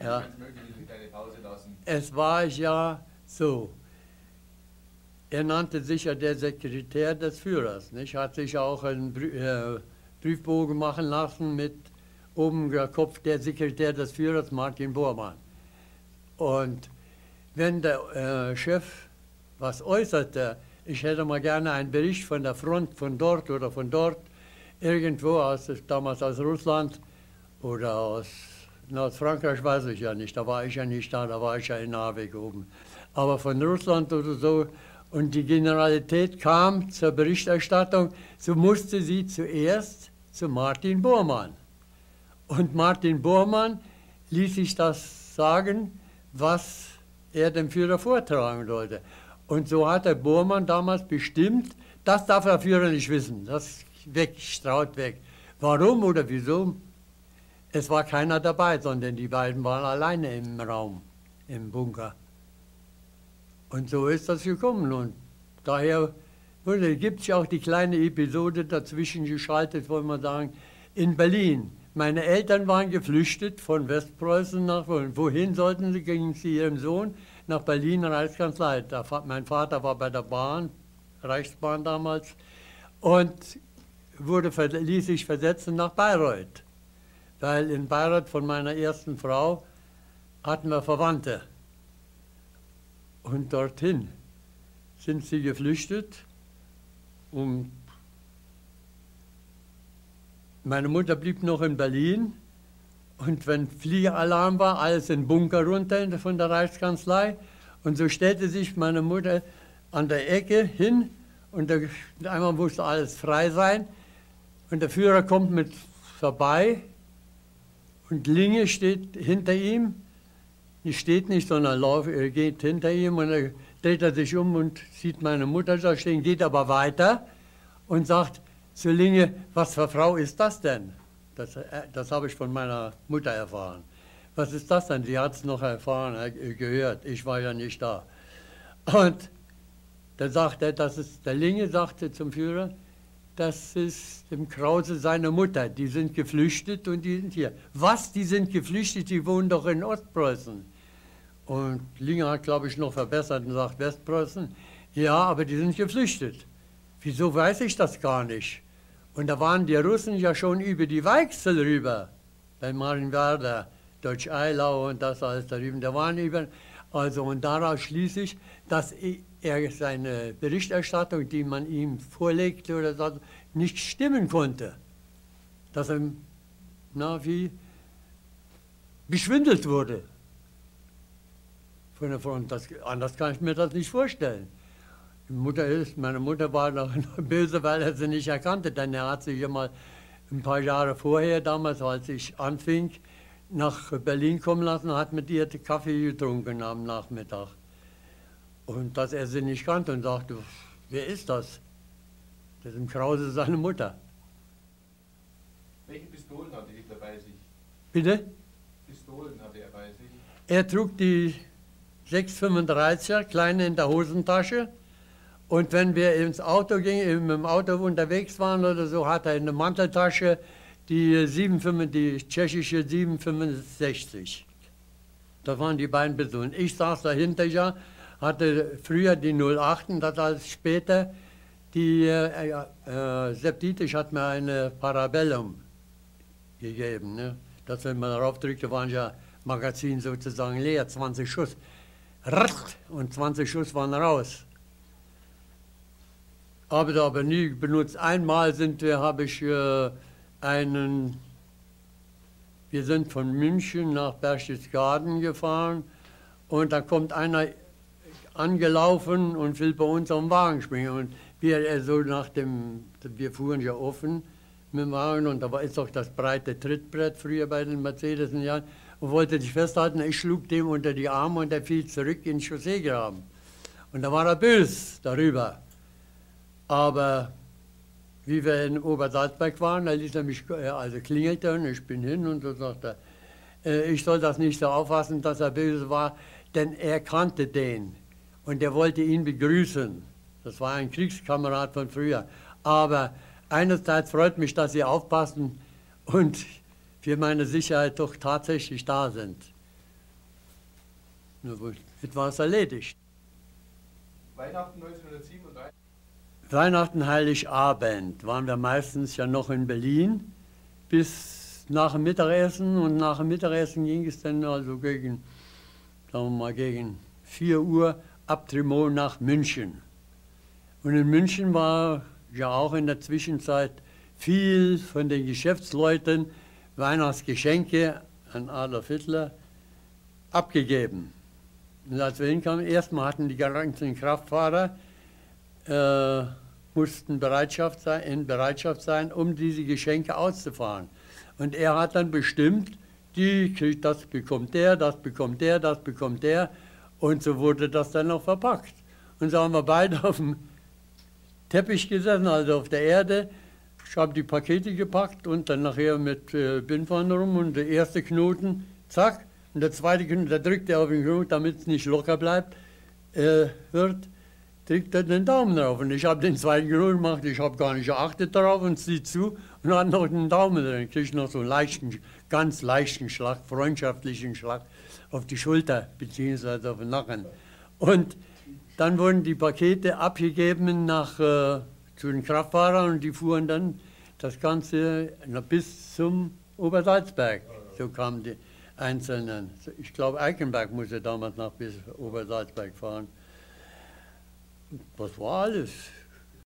S2: Ja. Es war ja so. er nannte sich ja der Sekretär des Führers. Nicht? Hat sich auch einen äh, Briefbogen machen lassen mit oben der Kopf der Sekretär des Führers, Martin Bormann. Und wenn der äh, Chef was äußerte, ich hätte mal gerne einen Bericht von der Front, von dort oder von dort, irgendwo aus, damals aus Russland oder aus, aus Frankreich, weiß ich ja nicht, da war ich ja nicht da, da war ich ja in Narvik oben. Aber von Russland oder so, und die Generalität kam zur Berichterstattung, so musste sie zuerst zu Martin Bormann. Und Martin Bormann ließ sich das sagen, was er dem Führer vortragen sollte. Und so hat der Bormann damals bestimmt, das darf der Führer nicht wissen, das weg, straut weg. Warum oder wieso? Es war keiner dabei, sondern die beiden waren alleine im Raum, im Bunker. Und so ist das gekommen. Und daher gibt es ja auch die kleine Episode dazwischen geschaltet, wollen wir sagen, in Berlin. Meine Eltern waren geflüchtet von Westpreußen nach wohin sollten sie? Gingen sie ihrem Sohn nach Berlin Reichskanzlei. mein Vater war bei der Bahn, Reichsbahn damals, und wurde, ließ sich versetzen nach Bayreuth. Weil in Bayreuth von meiner ersten Frau hatten wir Verwandte. Und dorthin sind sie geflüchtet. Und meine Mutter blieb noch in Berlin. Und wenn Fliegeralarm war, alles in den Bunker runter von der Reichskanzlei. Und so stellte sich meine Mutter an der Ecke hin und der, einmal musste alles frei sein. Und der Führer kommt mit vorbei und Linge steht hinter ihm die steht nicht, sondern lauf, er geht hinter ihm und dann dreht er sich um und sieht meine Mutter da stehen, geht aber weiter und sagt zu Linge, was für Frau ist das denn? Das, äh, das habe ich von meiner Mutter erfahren. Was ist das denn? Sie hat es noch erfahren, äh, gehört. Ich war ja nicht da. Und dann sagt er, das ist, der Linge sagte zum Führer, das ist dem Krause seine Mutter. Die sind geflüchtet und die sind hier. Was? Die sind geflüchtet? Die wohnen doch in Ostpreußen. Und Linger hat, glaube ich, noch verbessert und sagt Westpreußen, ja, aber die sind geflüchtet. Wieso weiß ich das gar nicht? Und da waren die Russen ja schon über die Weichsel rüber, bei Marienwerder, Deutsch-Eilau und das alles da drüben. Da waren über, also und daraus schließe ich, dass er seine Berichterstattung, die man ihm vorlegte oder so, nicht stimmen konnte. Dass er, na, wie beschwindelt wurde von der Front. Das, anders kann ich mir das nicht vorstellen. Mutter ist, meine Mutter war noch böse, weil er sie nicht erkannte, denn er hat sich ja mal ein paar Jahre vorher, damals als ich anfing, nach Berlin kommen lassen und hat mit ihr Kaffee getrunken am Nachmittag. Und dass er sie nicht kannte und sagte, wer ist das? Das ist im Krause seine Mutter.
S1: Welche Pistolen hatte er bei sich?
S2: Bitte?
S1: Pistolen hatte er bei sich?
S2: Er trug die 635er, kleine in der Hosentasche. Und wenn wir ins Auto gingen, im Auto unterwegs waren oder so, hat er in der Manteltasche die, 7, die tschechische 765. Da waren die beiden Personen. Ich saß dahinter ja, hatte früher die 08 und das als später die äh, äh, Septitisch hat mir eine Parabellum gegeben. Ne? Das, wenn man darauf drückte, waren ja Magazin sozusagen leer, 20 Schuss und 20 Schuss waren raus. Habe da aber nie benutzt. Einmal sind wir, habe ich äh, einen, wir sind von München nach Berchtesgaden gefahren und da kommt einer angelaufen und will bei uns am Wagen springen. Und wir äh, so nach dem, wir fuhren ja offen mit dem Wagen und da war ist doch das breite Trittbrett früher bei den Mercedes in Jahren und wollte dich festhalten. Ich schlug dem unter die Arme und er fiel zurück in den Chausseegraben. Und da war er böse darüber. Aber wie wir in Obersalzberg waren, da ließ er mich, äh, also klingelte und ich bin hin und so sagte er, ich soll das nicht so auffassen, dass er böse war, denn er kannte den und er wollte ihn begrüßen. Das war ein Kriegskamerad von früher. Aber einerseits freut mich, dass Sie aufpassen und für meine Sicherheit doch tatsächlich da sind. Etwas erledigt.
S1: Weihnachten 1937.
S2: Weihnachten, Heiligabend waren wir meistens ja noch in Berlin bis nach dem Mittagessen und nach dem Mittagessen ging es dann also gegen, sagen wir mal, gegen 4 Uhr ab Tremont nach München. Und in München war ja auch in der Zwischenzeit viel von den Geschäftsleuten Weihnachtsgeschenke an Adolf Hitler abgegeben. Und als wir hinkamen, erstmal hatten die ganzen Kraftfahrer, äh, mussten Bereitschaft sein, in Bereitschaft sein, um diese Geschenke auszufahren. Und er hat dann bestimmt, die kriegt, das bekommt der, das bekommt der, das bekommt der. Und so wurde das dann auch verpackt. Und so haben wir beide auf dem Teppich gesessen, also auf der Erde. Ich habe die Pakete gepackt und dann nachher mit äh, Bindwand rum und der erste Knoten, zack, und der zweite Knoten, da drückt er auf den Knoten, damit es nicht locker bleibt, äh, wird, drückt er den Daumen drauf. Und ich habe den zweiten Knoten gemacht, ich habe gar nicht geachtet darauf und ziehe zu und hat noch den Daumen drin. Kriege ich noch so einen leichten, ganz leichten Schlag, freundschaftlichen Schlag auf die Schulter bzw. auf den Nacken. Und dann wurden die Pakete abgegeben nach, äh, zu den Kraftfahrern und die fuhren dann das Ganze bis zum Obersalzberg. So kamen die Einzelnen. Ich glaube, Eichenberg musste damals nach bis Obersalzberg fahren. Das war alles.